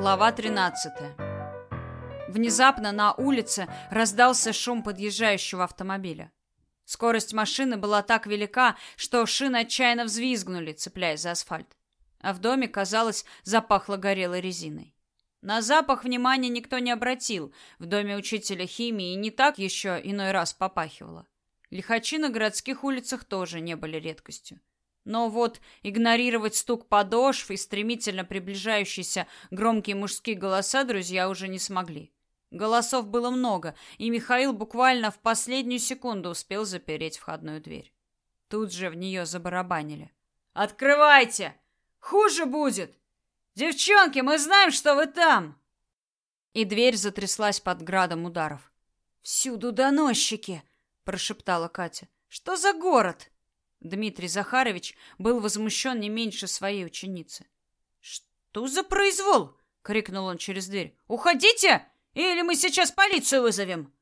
Глава 13. Внезапно на улице раздался шум подъезжающего автомобиля. Скорость машины была так велика, что шины отчаянно взвизгнули, цепляясь за асфальт. А в доме, казалось, запахло горелой резиной. На запах внимания никто не обратил. В доме учителя химии не так еще иной раз попахивало. Лихачи на городских улицах тоже не были редкостью. Но вот игнорировать стук подошв и стремительно приближающиеся громкие мужские голоса друзья уже не смогли. Голосов было много, и Михаил буквально в последнюю секунду успел запереть входную дверь. Тут же в нее забарабанили. «Открывайте! Хуже будет! Девчонки, мы знаем, что вы там!» И дверь затряслась под градом ударов. «Всюду доносчики!» — прошептала Катя. «Что за город?» Дмитрий Захарович был возмущен не меньше своей ученицы. «Что за произвол?» — крикнул он через дверь. «Уходите, или мы сейчас полицию вызовем!»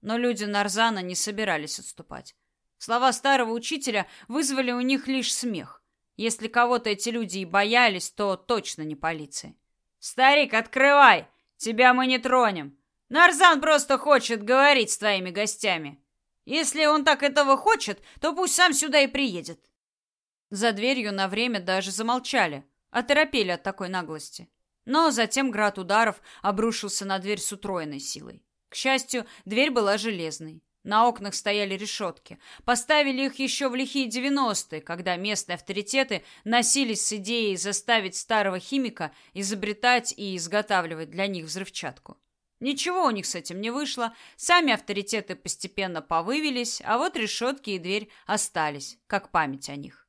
Но люди Нарзана не собирались отступать. Слова старого учителя вызвали у них лишь смех. Если кого-то эти люди и боялись, то точно не полиции. «Старик, открывай! Тебя мы не тронем! Нарзан просто хочет говорить с твоими гостями!» Если он так этого хочет, то пусть сам сюда и приедет. За дверью на время даже замолчали, оторопели от такой наглости. Но затем град ударов обрушился на дверь с утроенной силой. К счастью, дверь была железной. На окнах стояли решетки. Поставили их еще в лихие девяностые, когда местные авторитеты носились с идеей заставить старого химика изобретать и изготавливать для них взрывчатку. Ничего у них с этим не вышло, сами авторитеты постепенно повывились, а вот решетки и дверь остались, как память о них.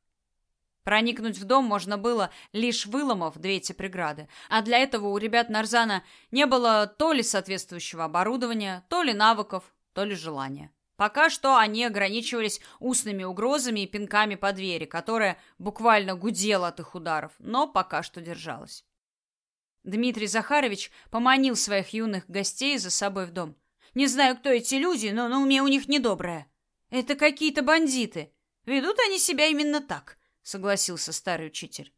Проникнуть в дом можно было, лишь выломав две эти преграды, а для этого у ребят Нарзана не было то ли соответствующего оборудования, то ли навыков, то ли желания. Пока что они ограничивались устными угрозами и пинками по двери, которая буквально гудела от их ударов, но пока что держалась. Дмитрий Захарович поманил своих юных гостей за собой в дом. Не знаю, кто эти люди, но на уме у них недоброе. Это какие-то бандиты. Ведут они себя именно так, согласился старый учитель.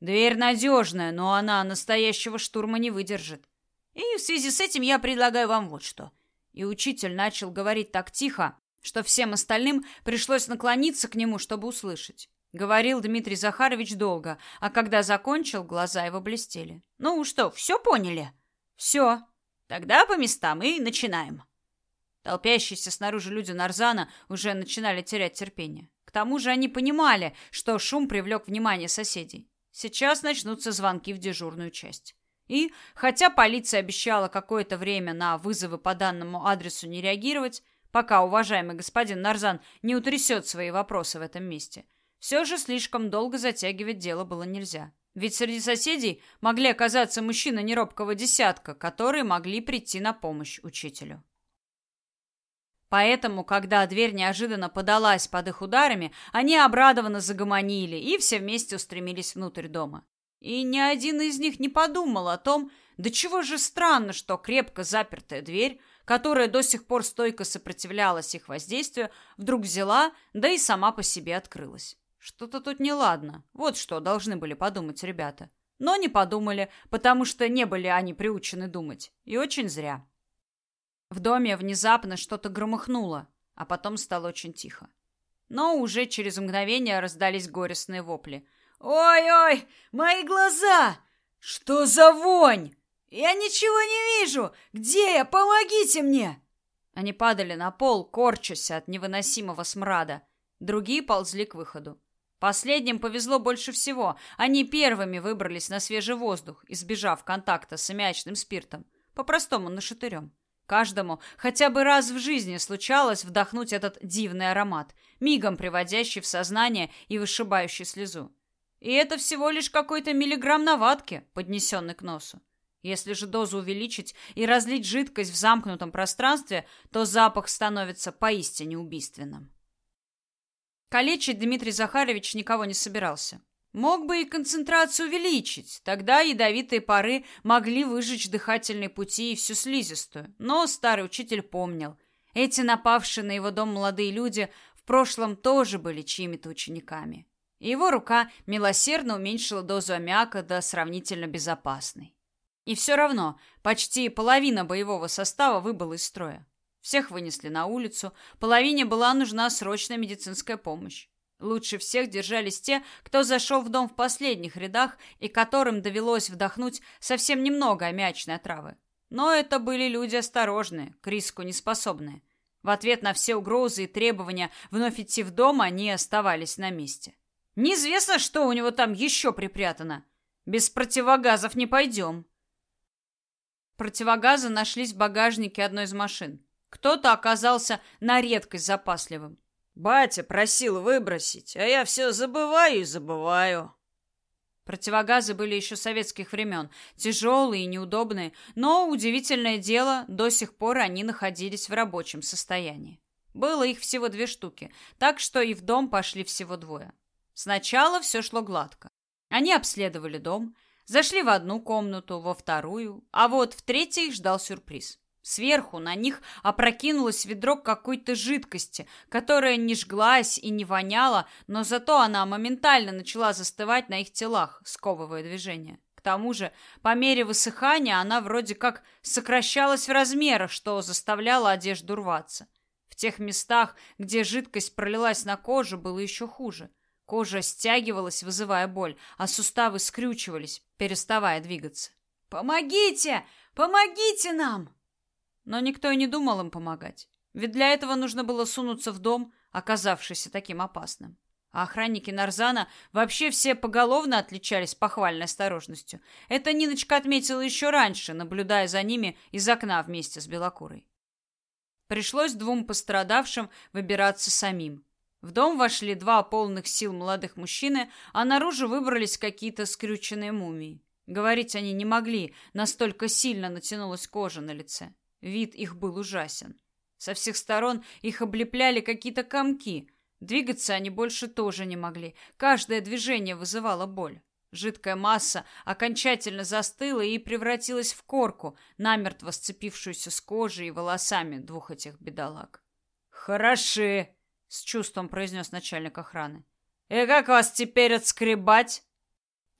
Дверь надежная, но она настоящего штурма не выдержит. И в связи с этим я предлагаю вам вот что. И учитель начал говорить так тихо, что всем остальным пришлось наклониться к нему, чтобы услышать. Говорил Дмитрий Захарович долго, а когда закончил, глаза его блестели. Ну что, все поняли? Все. Тогда по местам и начинаем. Толпящиеся снаружи люди Нарзана уже начинали терять терпение. К тому же они понимали, что шум привлек внимание соседей. Сейчас начнутся звонки в дежурную часть. И, хотя полиция обещала какое-то время на вызовы по данному адресу не реагировать, пока уважаемый господин Нарзан не утрясет свои вопросы в этом месте – все же слишком долго затягивать дело было нельзя. Ведь среди соседей могли оказаться мужчины неробкого десятка, которые могли прийти на помощь учителю. Поэтому, когда дверь неожиданно подалась под их ударами, они обрадованно загомонили и все вместе устремились внутрь дома. И ни один из них не подумал о том, да чего же странно, что крепко запертая дверь, которая до сих пор стойко сопротивлялась их воздействию, вдруг взяла, да и сама по себе открылась. Что-то тут неладно. Вот что должны были подумать ребята. Но не подумали, потому что не были они приучены думать. И очень зря. В доме внезапно что-то громыхнуло, а потом стало очень тихо. Но уже через мгновение раздались горестные вопли. «Ой-ой, мои глаза! Что за вонь? Я ничего не вижу! Где я? Помогите мне!» Они падали на пол, корчась от невыносимого смрада. Другие ползли к выходу. Последним повезло больше всего. Они первыми выбрались на свежий воздух, избежав контакта с аммиачным спиртом, по-простому нашатырем. Каждому хотя бы раз в жизни случалось вдохнуть этот дивный аромат, мигом приводящий в сознание и вышибающий слезу. И это всего лишь какой-то миллиграмм на ватке, поднесенный к носу. Если же дозу увеличить и разлить жидкость в замкнутом пространстве, то запах становится поистине убийственным. Калечить Дмитрий Захарович никого не собирался. Мог бы и концентрацию увеличить, тогда ядовитые пары могли выжечь дыхательные пути и всю слизистую. Но старый учитель помнил, эти напавшие на его дом молодые люди в прошлом тоже были чьими-то учениками. Его рука милосердно уменьшила дозу аммиака до сравнительно безопасной. И все равно почти половина боевого состава выбыла из строя. Всех вынесли на улицу, половине была нужна срочная медицинская помощь. Лучше всех держались те, кто зашел в дом в последних рядах и которым довелось вдохнуть совсем немного аммиачной отравы. Но это были люди осторожные, к риску неспособные. В ответ на все угрозы и требования вновь идти в дом они оставались на месте. Неизвестно, что у него там еще припрятано. Без противогазов не пойдем. Противогазы нашлись в багажнике одной из машин. Кто-то оказался на редкость запасливым. Батя просил выбросить, а я все забываю и забываю. Противогазы были еще советских времен, тяжелые и неудобные, но, удивительное дело, до сих пор они находились в рабочем состоянии. Было их всего две штуки, так что и в дом пошли всего двое. Сначала все шло гладко. Они обследовали дом, зашли в одну комнату, во вторую, а вот в третьей ждал сюрприз. Сверху на них опрокинулось ведро какой-то жидкости, которая не жглась и не воняла, но зато она моментально начала застывать на их телах, сковывая движение. К тому же, по мере высыхания она вроде как сокращалась в размерах, что заставляло одежду рваться. В тех местах, где жидкость пролилась на кожу, было еще хуже. Кожа стягивалась, вызывая боль, а суставы скрючивались, переставая двигаться. «Помогите! Помогите нам!» Но никто и не думал им помогать. Ведь для этого нужно было сунуться в дом, оказавшийся таким опасным. А охранники Нарзана вообще все поголовно отличались похвальной осторожностью. Это Ниночка отметила еще раньше, наблюдая за ними из окна вместе с Белокурой. Пришлось двум пострадавшим выбираться самим. В дом вошли два полных сил молодых мужчины, а наружу выбрались какие-то скрюченные мумии. Говорить они не могли, настолько сильно натянулась кожа на лице. Вид их был ужасен. Со всех сторон их облепляли какие-то комки. Двигаться они больше тоже не могли. Каждое движение вызывало боль. Жидкая масса окончательно застыла и превратилась в корку, намертво сцепившуюся с кожей и волосами двух этих бедолаг. «Хороши!» — с чувством произнес начальник охраны. «И как вас теперь отскребать?»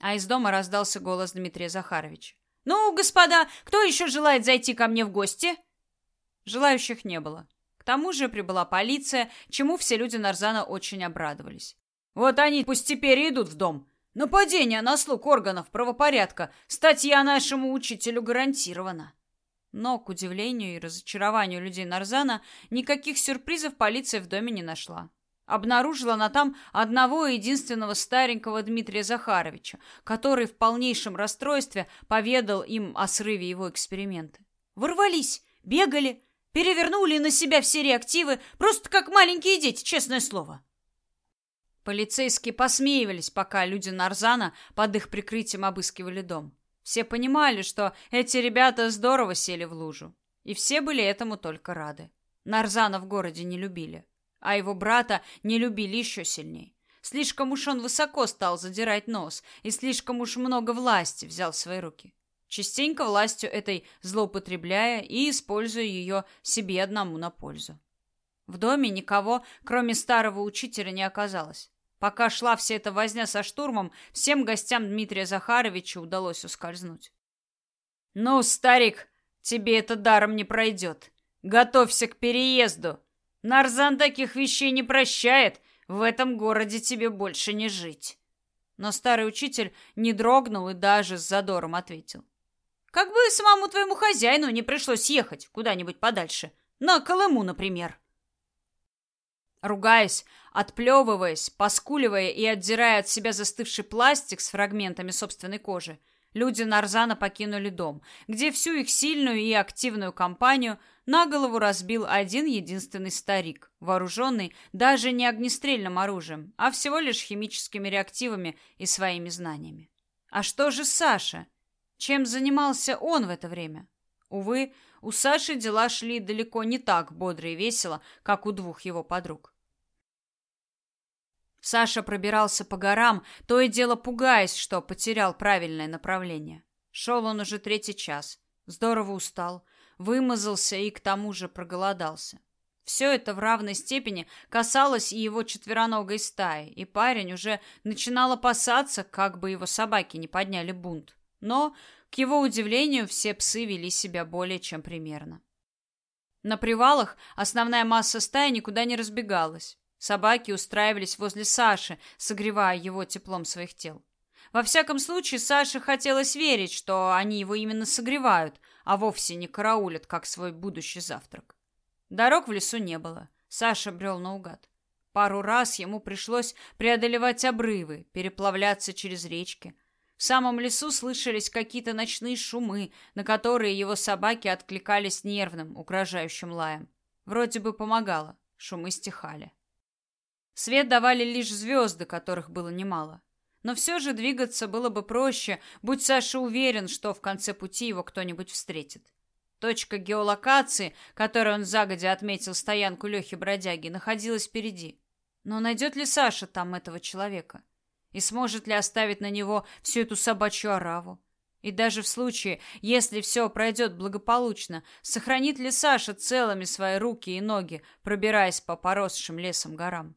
А из дома раздался голос Дмитрия Захаровича. «Ну, господа, кто еще желает зайти ко мне в гости?» Желающих не было. К тому же прибыла полиция, чему все люди Нарзана очень обрадовались. «Вот они пусть теперь идут в дом. Нападение на слуг органов правопорядка. Статья нашему учителю гарантирована». Но, к удивлению и разочарованию людей Нарзана, никаких сюрпризов полиция в доме не нашла. Обнаружила она там одного единственного старенького Дмитрия Захаровича, который в полнейшем расстройстве поведал им о срыве его эксперимента. Ворвались, бегали, перевернули на себя все реактивы, просто как маленькие дети, честное слово. Полицейские посмеивались, пока люди Нарзана под их прикрытием обыскивали дом. Все понимали, что эти ребята здорово сели в лужу, и все были этому только рады. Нарзана в городе не любили а его брата не любили еще сильнее. Слишком уж он высоко стал задирать нос и слишком уж много власти взял в свои руки. Частенько властью этой злоупотребляя и используя ее себе одному на пользу. В доме никого, кроме старого учителя, не оказалось. Пока шла вся эта возня со штурмом, всем гостям Дмитрия Захаровича удалось ускользнуть. «Ну, старик, тебе это даром не пройдет. Готовься к переезду!» Нарзан таких вещей не прощает. В этом городе тебе больше не жить. Но старый учитель не дрогнул и даже с задором ответил. Как бы самому твоему хозяину не пришлось ехать куда-нибудь подальше. На Колыму, например. Ругаясь, отплевываясь, поскуливая и отдирая от себя застывший пластик с фрагментами собственной кожи, люди Нарзана покинули дом, где всю их сильную и активную компанию – на голову разбил один единственный старик, вооруженный даже не огнестрельным оружием, а всего лишь химическими реактивами и своими знаниями. А что же Саша? Чем занимался он в это время? Увы, у Саши дела шли далеко не так бодро и весело, как у двух его подруг. Саша пробирался по горам, то и дело пугаясь, что потерял правильное направление. Шел он уже третий час. Здорово устал вымазался и к тому же проголодался. Все это в равной степени касалось и его четвероногой стаи, и парень уже начинал опасаться, как бы его собаки не подняли бунт. Но, к его удивлению, все псы вели себя более чем примерно. На привалах основная масса стаи никуда не разбегалась. Собаки устраивались возле Саши, согревая его теплом своих тел. Во всяком случае, Саше хотелось верить, что они его именно согревают, а вовсе не караулят, как свой будущий завтрак. Дорог в лесу не было. Саша брел наугад. Пару раз ему пришлось преодолевать обрывы, переплавляться через речки. В самом лесу слышались какие-то ночные шумы, на которые его собаки откликались нервным, угрожающим лаем. Вроде бы помогало, шумы стихали. Свет давали лишь звезды, которых было немало. Но все же двигаться было бы проще, будь Саша уверен, что в конце пути его кто-нибудь встретит. Точка геолокации, которой он загодя отметил стоянку Лехи Бродяги, находилась впереди. Но найдет ли Саша там этого человека? И сможет ли оставить на него всю эту собачью ораву? И даже в случае, если все пройдет благополучно, сохранит ли Саша целыми свои руки и ноги, пробираясь по поросшим лесом горам?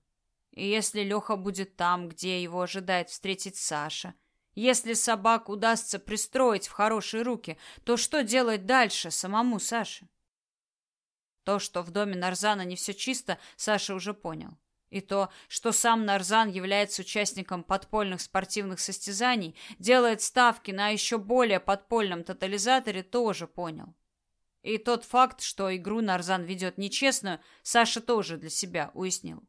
И если Леха будет там, где его ожидает встретить Саша, если собак удастся пристроить в хорошие руки, то что делать дальше самому Саше? То, что в доме Нарзана не все чисто, Саша уже понял. И то, что сам Нарзан является участником подпольных спортивных состязаний, делает ставки на еще более подпольном тотализаторе, тоже понял. И тот факт, что игру Нарзан ведет нечестную, Саша тоже для себя уяснил.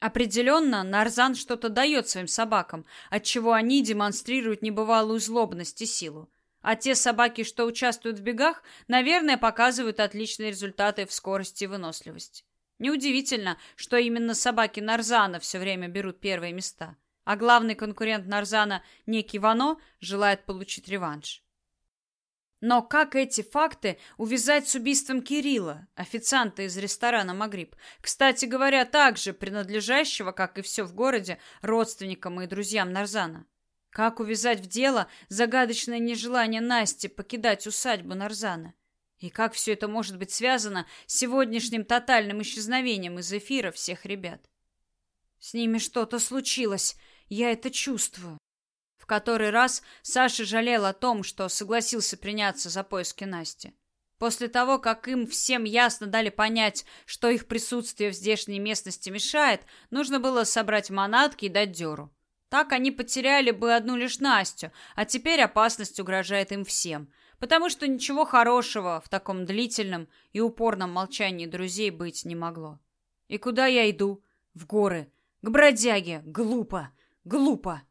Определенно, Нарзан что-то дает своим собакам, отчего они демонстрируют небывалую злобность и силу. А те собаки, что участвуют в бегах, наверное, показывают отличные результаты в скорости и выносливости. Неудивительно, что именно собаки Нарзана все время берут первые места, а главный конкурент Нарзана, некий Вано, желает получить реванш. Но как эти факты увязать с убийством Кирилла, официанта из ресторана «Магриб», кстати говоря, также принадлежащего, как и все в городе, родственникам и друзьям Нарзана? Как увязать в дело загадочное нежелание Насти покидать усадьбу Нарзана? И как все это может быть связано с сегодняшним тотальным исчезновением из эфира всех ребят? С ними что-то случилось, я это чувствую. В который раз Саша жалел о том, что согласился приняться за поиски Насти. После того, как им всем ясно дали понять, что их присутствие в здешней местности мешает, нужно было собрать манатки и дать дёру. Так они потеряли бы одну лишь Настю, а теперь опасность угрожает им всем – потому что ничего хорошего в таком длительном и упорном молчании друзей быть не могло. И куда я иду? В горы. К бродяге. Глупо. Глупо.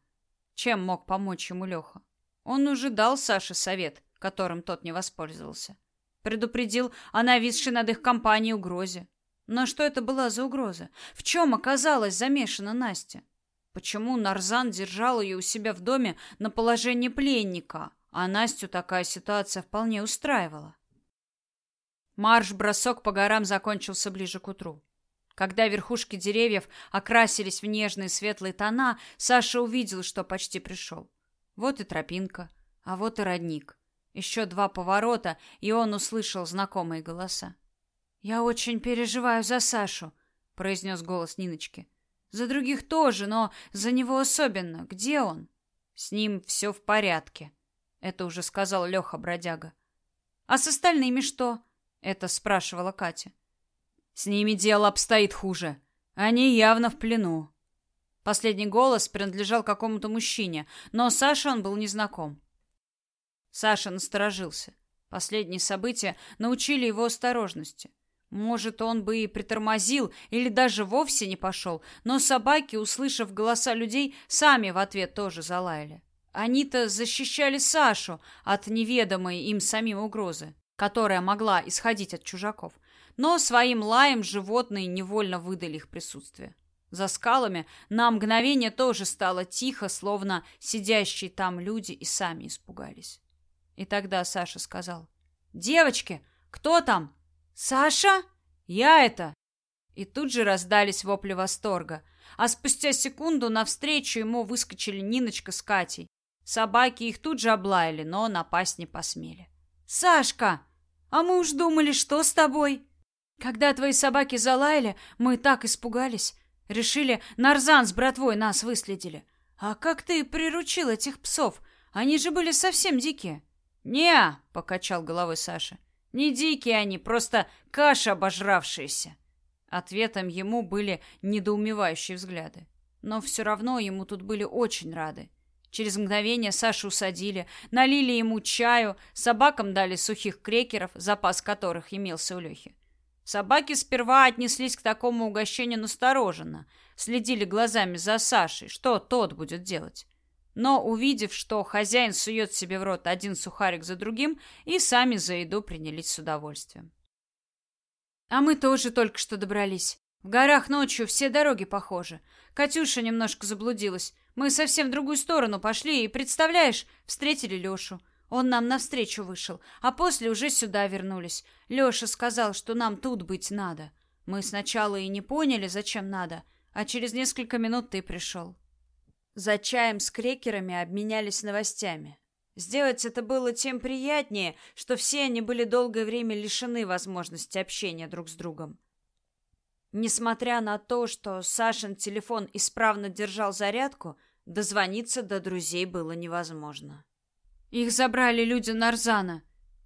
Чем мог помочь ему Леха? Он уже дал Саше совет, которым тот не воспользовался. Предупредил о нависшей над их компанией угрозе. Но что это была за угроза? В чем оказалась замешана Настя? Почему Нарзан держал ее у себя в доме на положении пленника, а Настю такая ситуация вполне устраивала. Марш-бросок по горам закончился ближе к утру. Когда верхушки деревьев окрасились в нежные светлые тона, Саша увидел, что почти пришел. Вот и тропинка, а вот и родник. Еще два поворота, и он услышал знакомые голоса. «Я очень переживаю за Сашу», — произнес голос Ниночки. «За других тоже, но за него особенно. Где он?» «С ним все в порядке», это уже сказал Леха Бродяга. А с остальными что? Это спрашивала Катя. С ними дело обстоит хуже. Они явно в плену. Последний голос принадлежал какому-то мужчине, но Саше он был незнаком. Саша насторожился. Последние события научили его осторожности. Может, он бы и притормозил или даже вовсе не пошел, но собаки, услышав голоса людей, сами в ответ тоже залаяли. Они-то защищали Сашу от неведомой им самим угрозы, которая могла исходить от чужаков. Но своим лаем животные невольно выдали их присутствие. За скалами на мгновение тоже стало тихо, словно сидящие там люди и сами испугались. И тогда Саша сказал: "Девочки, кто там? Саша? Я это!" И тут же раздались вопли восторга, а спустя секунду навстречу ему выскочили Ниночка с Катей. Собаки их тут же облаяли, но напасть не посмели. «Сашка! А мы уж думали, что с тобой?» «Когда твои собаки залаяли, мы так испугались. Решили, Нарзан с братвой нас выследили. А как ты приручил этих псов? Они же были совсем дикие. Не, покачал головой Саша. Не дикие они, просто каша обожравшиеся. Ответом ему были недоумевающие взгляды. Но все равно ему тут были очень рады. Через мгновение Сашу усадили, налили ему чаю, собакам дали сухих крекеров, запас которых имелся у Лехи. Собаки сперва отнеслись к такому угощению настороженно, следили глазами за Сашей, что тот будет делать. Но, увидев, что хозяин сует себе в рот один сухарик за другим, и сами за еду принялись с удовольствием. А мы тоже только что добрались. В горах ночью все дороги похожи. Катюша немножко заблудилась. Мы совсем в другую сторону пошли и, представляешь, встретили Лешу. Он нам навстречу вышел, а после уже сюда вернулись. Леша сказал, что нам тут быть надо. Мы сначала и не поняли, зачем надо, а через несколько минут ты пришел. За чаем с крекерами обменялись новостями. Сделать это было тем приятнее, что все они были долгое время лишены возможности общения друг с другом. Несмотря на то, что Сашин телефон исправно держал зарядку, дозвониться до друзей было невозможно. Их забрали люди Нарзана.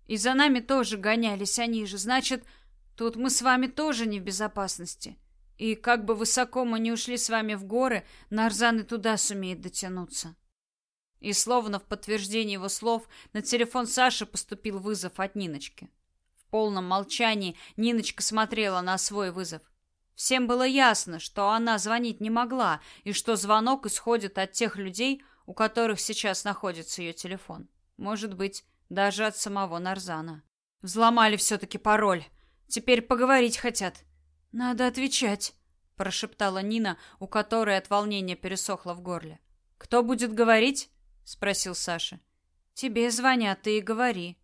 И за нами тоже гонялись они же. Значит, тут мы с вами тоже не в безопасности. И как бы высоко мы не ушли с вами в горы, Нарзан и туда сумеет дотянуться. И словно в подтверждение его слов на телефон Саши поступил вызов от Ниночки. В полном молчании Ниночка смотрела на свой вызов. Всем было ясно, что она звонить не могла, и что звонок исходит от тех людей, у которых сейчас находится ее телефон. Может быть, даже от самого Нарзана. Взломали все-таки пароль. Теперь поговорить хотят. Надо отвечать, прошептала Нина, у которой от волнения пересохло в горле. Кто будет говорить? спросил Саша. Тебе звонят, ты и говори.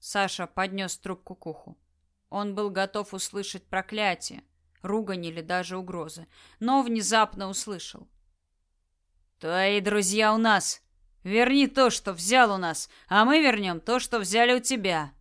Саша поднес трубку к уху. Он был готов услышать проклятие, ругань или даже угрозы, но внезапно услышал. «Твои друзья у нас. Верни то, что взял у нас, а мы вернем то, что взяли у тебя».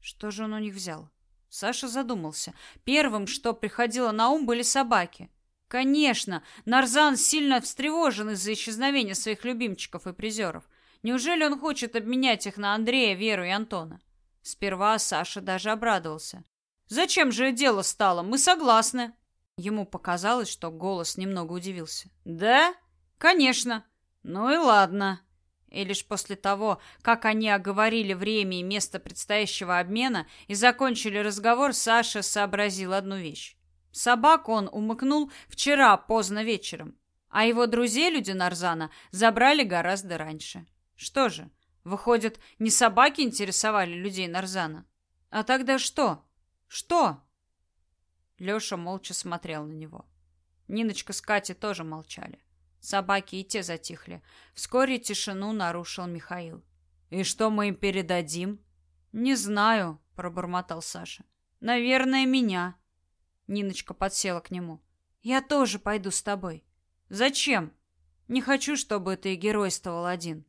Что же он у них взял? Саша задумался. Первым, что приходило на ум, были собаки. Конечно, Нарзан сильно встревожен из-за исчезновения своих любимчиков и призеров. Неужели он хочет обменять их на Андрея, Веру и Антона? Сперва Саша даже обрадовался. Зачем же дело стало? Мы согласны. Ему показалось, что голос немного удивился. Да? Конечно. Ну и ладно. И лишь после того, как они оговорили время и место предстоящего обмена и закончили разговор, Саша сообразил одну вещь. Собак он умыкнул вчера поздно вечером, а его друзей люди Нарзана забрали гораздо раньше. Что же, выходит, не собаки интересовали людей Нарзана? А тогда что? Что? Лёша молча смотрел на него. Ниночка с Катей тоже молчали. Собаки и те затихли. Вскоре тишину нарушил Михаил. «И что мы им передадим?» «Не знаю», — пробормотал Саша. «Наверное, меня». Ниночка подсела к нему. Я тоже пойду с тобой. Зачем? Не хочу, чтобы ты геройствовал один.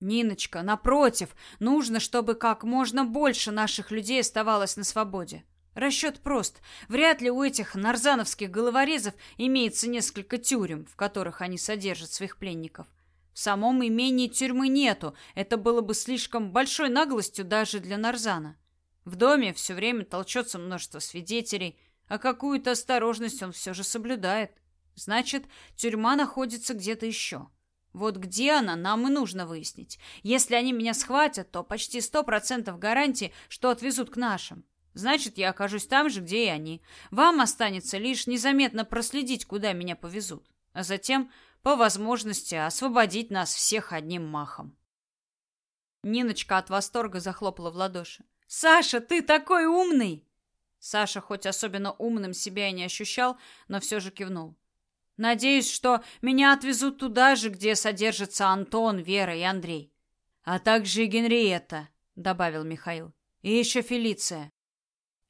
Ниночка, напротив, нужно, чтобы как можно больше наших людей оставалось на свободе. Расчет прост. Вряд ли у этих нарзановских головорезов имеется несколько тюрем, в которых они содержат своих пленников. В самом имении тюрьмы нету. Это было бы слишком большой наглостью даже для Нарзана. В доме все время толчется множество свидетелей, а какую-то осторожность он все же соблюдает. Значит, тюрьма находится где-то еще. Вот где она, нам и нужно выяснить. Если они меня схватят, то почти сто процентов гарантии, что отвезут к нашим. Значит, я окажусь там же, где и они. Вам останется лишь незаметно проследить, куда меня повезут, а затем, по возможности, освободить нас всех одним махом. Ниночка от восторга захлопала в ладоши. «Саша, ты такой умный!» Саша хоть особенно умным себя и не ощущал, но все же кивнул. Надеюсь, что меня отвезут туда же, где содержатся Антон, Вера и Андрей. А также и Генриетта, добавил Михаил. И еще Фелиция.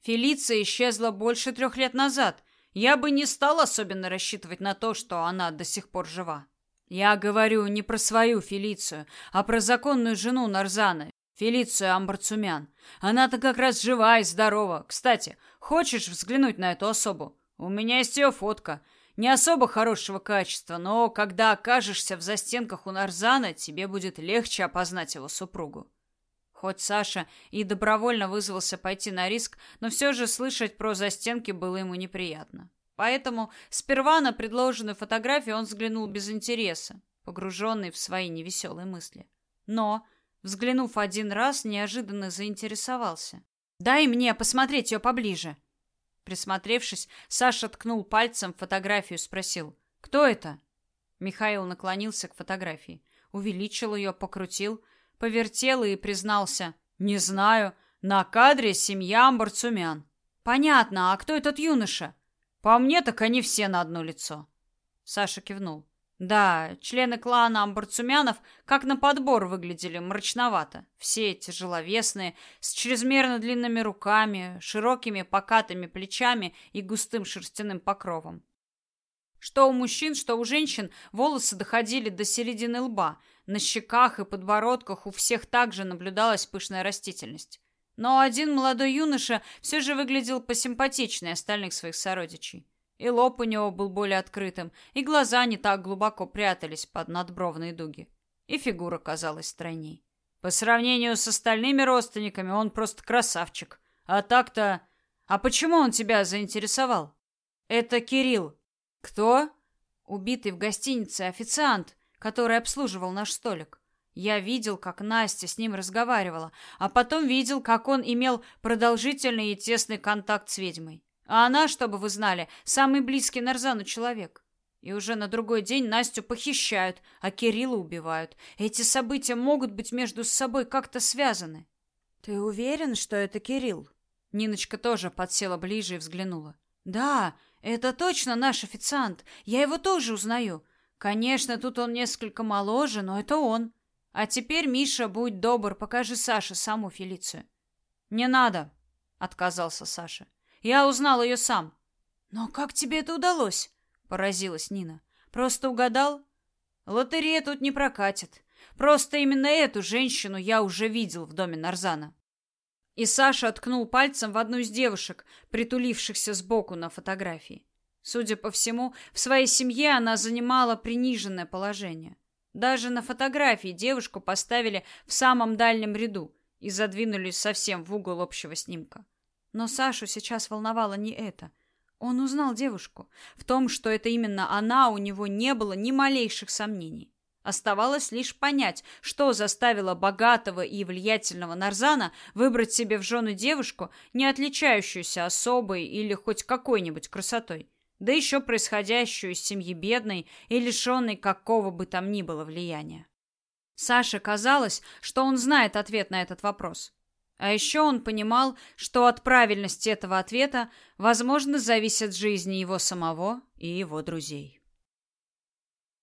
Фелиция исчезла больше трех лет назад. Я бы не стал особенно рассчитывать на то, что она до сих пор жива. Я говорю не про свою Фелицию, а про законную жену Нарзана, Фелицию Амбарцумян. Она-то как раз жива и здорова. Кстати, хочешь взглянуть на эту особу? У меня есть ее фотка. не особо хорошего качества, но когда окажешься в застенках у Нарзана, тебе будет легче опознать его супругу. Хоть Саша и добровольно вызвался пойти на риск, но все же слышать про застенки было ему неприятно. Поэтому сперва на предложенную фотографию он взглянул без интереса, погруженный в свои невеселые мысли. Но, взглянув один раз, неожиданно заинтересовался. «Дай мне посмотреть ее поближе!» Присмотревшись, Саша ткнул пальцем фотографию и спросил «Кто это?» Михаил наклонился к фотографии, увеличил ее, покрутил, повертел и признался «Не знаю, на кадре семья Амбарцумян». «Понятно, а кто этот юноша?» По мне, так они все на одно лицо. Саша кивнул. Да, члены клана Амбарцумянов как на подбор выглядели мрачновато. Все тяжеловесные, с чрезмерно длинными руками, широкими покатыми плечами и густым шерстяным покровом. Что у мужчин, что у женщин волосы доходили до середины лба. На щеках и подбородках у всех также наблюдалась пышная растительность. Но один молодой юноша все же выглядел посимпатичнее остальных своих сородичей. И лоб у него был более открытым, и глаза не так глубоко прятались под надбровные дуги. И фигура казалась стройней. По сравнению с остальными родственниками он просто красавчик. А так-то... А почему он тебя заинтересовал? Это Кирилл. Кто? Убитый в гостинице официант, который обслуживал наш столик. Я видел, как Настя с ним разговаривала, а потом видел, как он имел продолжительный и тесный контакт с ведьмой. А она, чтобы вы знали, самый близкий Нарзану человек. И уже на другой день Настю похищают, а Кирилла убивают. Эти события могут быть между собой как-то связаны. Ты уверен, что это Кирилл? Ниночка тоже подсела ближе и взглянула. Да, это точно наш официант. Я его тоже узнаю. Конечно, тут он несколько моложе, но это он. А теперь, Миша, будь добр, покажи Саше саму Фелицию. Не надо, отказался Саша. Я узнал ее сам. Но как тебе это удалось? поразилась Нина. Просто угадал? Лотерея тут не прокатит. Просто именно эту женщину я уже видел в доме Нарзана. И Саша откнул пальцем в одну из девушек, притулившихся сбоку на фотографии. Судя по всему, в своей семье она занимала приниженное положение. Даже на фотографии девушку поставили в самом дальнем ряду и задвинули совсем в угол общего снимка. Но Сашу сейчас волновало не это. Он узнал девушку. В том, что это именно она, у него не было ни малейших сомнений. Оставалось лишь понять, что заставило богатого и влиятельного Нарзана выбрать себе в жены девушку, не отличающуюся особой или хоть какой-нибудь красотой да еще происходящую из семьи бедной и лишенной какого бы там ни было влияния. Саше казалось, что он знает ответ на этот вопрос. А еще он понимал, что от правильности этого ответа, возможно, зависит жизни его самого и его друзей.